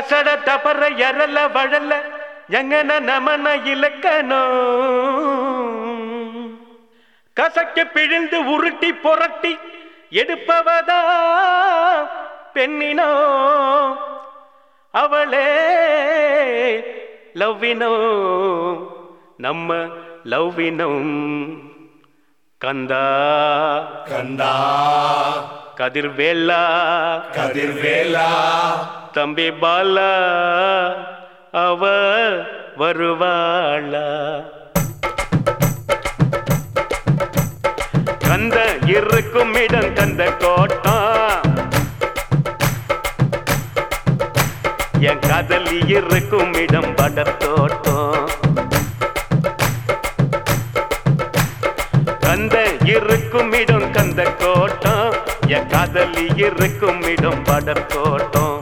கசட தபற எரல வழல எங்கன நமன இலக்கணோ கசக்கு பிழிந்து உருட்டி புரட்டி எடுப்பவதா பெண்ணினோ? அவளே லவ்வினோ? நம்ம லவ்வினம் கந்தா. கந்தா. கதிர்வேலா கதிர்வேலா தம்பி பாலா அவ வருவாளா. கந்த இருக்கும் இடம் கந்த கோட்டம் என் காதலி இருக்கும் இடம் படத்தோட்டம் கந்த இருக்கும் இடம் கந்த கோட்டம் என் காதலி இருக்கும் இடம் படத்தோட்டம்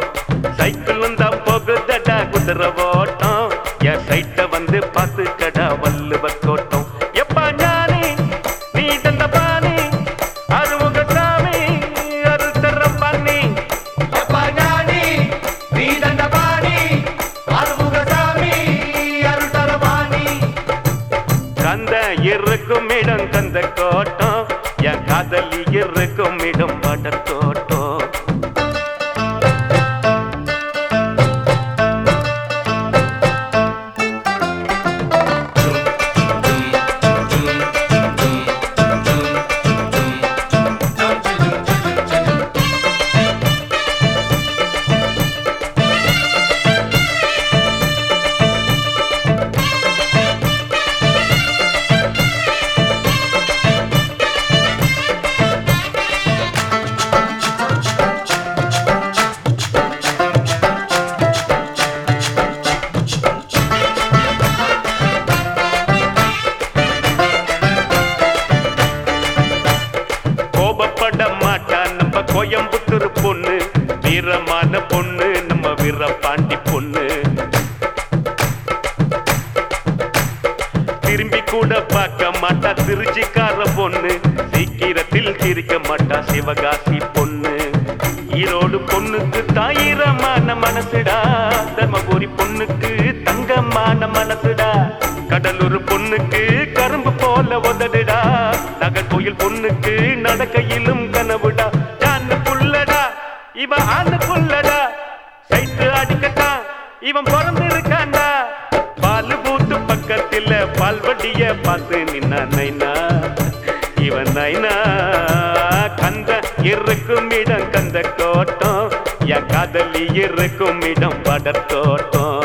சைக்கிளும் தான் போகுதடா குதிரை ஓட்டம். என் சைட்ட வந்து பார்த்து கடா வள்ளுவர் கோட்டம் எப்பா ஞானி நீ தந்த பாணி அருமுக சாமி அருத்தரம் பண்ணி. எப்பா ஞானி நீ தண்டபாணி அருமுகசாமி அருள்தரபாணி கந்த இருக்கும் இடம் கந்த கோட்டம். என் காதலி இருக்கும் இடம் படத்தோட்டம் கோயம்புத்தூர் பொண்ணு வீரமான பொண்ணு நம்ம வீரபாண்டி பொண்ணு. திரும்பி கூட பார்க்க மாட்டா திருச்சிக்கார பொண்ணு. சீக்கிரத்தில் சிரிக்க மாட்டா சிவகாசி பொண்ணு. ஈரோடு பொண்ணுக்கு தாயிரமான மனசுடா தர்மபுரி பொண்ணுக்கு தங்கமான மனசுடா. கடலூர் பொண்ணுக்கு கரும்பு போல உதடுடா நகர்கோயில் பொண்ணுக்கு நடக்கையிலும் இவன் ஆண்டு புள்ளடா சைட்டு அடிக்கட்டான் இவன் பிறந்திருக்கான்டா. பால் பூத்து பக்கத்தில் பால்வட்டிய பார்த்து நின்னா நைனா. இவன் நைனா. கந்த இருக்கும் இடம் கந்த கோட்டம். என் காதலி இருக்கும் இடம் படத்தோட்டம்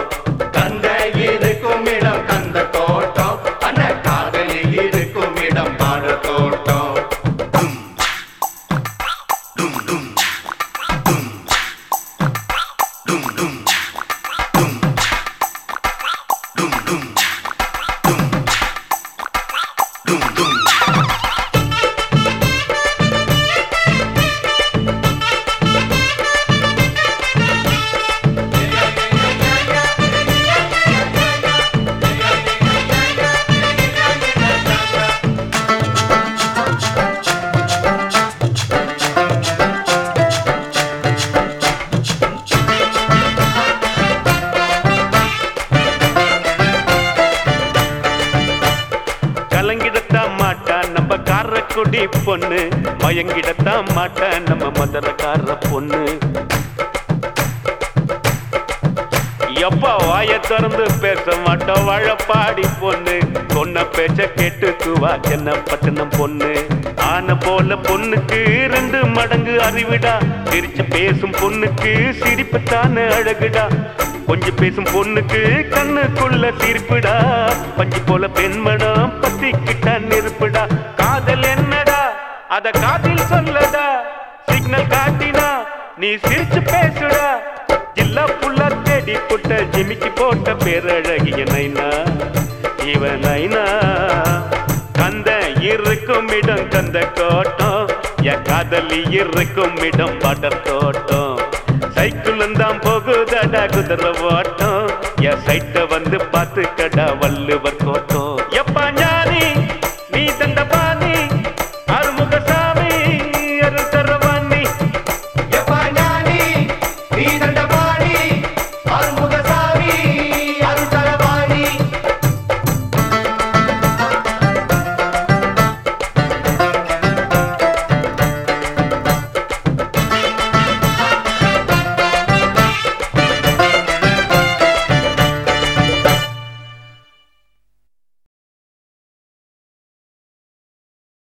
குடி பொண்ணு. மயங்கிடத்தான் மாட்டேன். நம்ம மதுரக்கார பொண்ணு. எப்பா வாய திறந்து பேச மாட்டோம். வாழப்பாடி பொண்ணு. சொன்ன பேச்ச கேட்டுக்குவா என்ன பட்டணம் பொண்ணு? ஆன போல பொண்ணுக்கு ரெண்டு மடங்கு அறிவிடா. சிரிச்சு பேசும் பொண்ணுக்கு சிரிப்பு தானே அழகுடா. கொஞ்சம் பேசும் பொண்ணுக்கு கண்ணுக்குள்ள தீர்ப்புடா பஞ்சு போல பெண்மடம் பத்திக்கிட்ட நெருப்புடா. அத காதில் சொல்லடா சிக்னல் காட்டினா நீ சிரிச்சு பேசுடா. ஜில்லா புல்லா தேடி புட்ட ஜிமிக்கி போட்ட பேரழகிய நைனா இவ நைனா. கந்த இருக்கும் இடம் கந்த கோட்டம் என் காதலி இருக்கும் இடம் படத்தோட்டம் சைக்கிளும் தான் போகுதடா குதிரை ஓட்டம். என் சைட்டை வந்து பார்த்துக்கடா வள்ளுவர் கோட்டம்.